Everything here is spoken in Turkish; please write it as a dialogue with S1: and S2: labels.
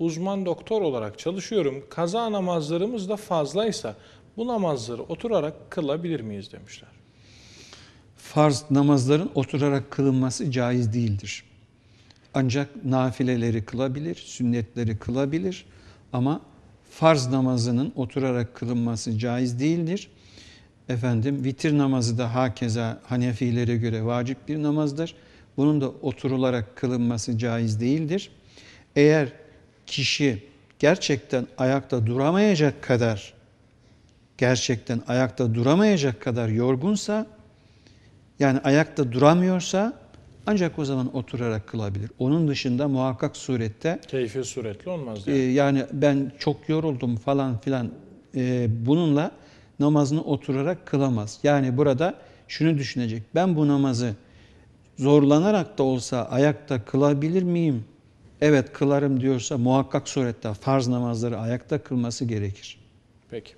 S1: uzman doktor olarak çalışıyorum. Kaza namazlarımız da fazlaysa bu namazları oturarak kılabilir miyiz demişler.
S2: Farz namazların oturarak kılınması caiz değildir. Ancak nafileleri kılabilir, sünnetleri kılabilir ama farz namazının oturarak kılınması caiz değildir. Efendim vitir namazı da hakeza Hanefilere göre vacip bir namazdır. Bunun da oturularak kılınması caiz değildir. Eğer kişi gerçekten ayakta duramayacak kadar gerçekten ayakta duramayacak kadar yorgunsa yani ayakta duramıyorsa ancak o zaman oturarak kılabilir. Onun dışında muhakkak surette
S1: Keyfi suretli olmaz
S2: e,
S1: yani.
S2: yani ben çok yoruldum falan filan e, bununla namazını oturarak kılamaz. Yani burada şunu düşünecek. Ben bu namazı zorlanarak da olsa ayakta kılabilir miyim? Evet kılarım diyorsa muhakkak surette farz namazları ayakta kılması gerekir.
S1: Peki.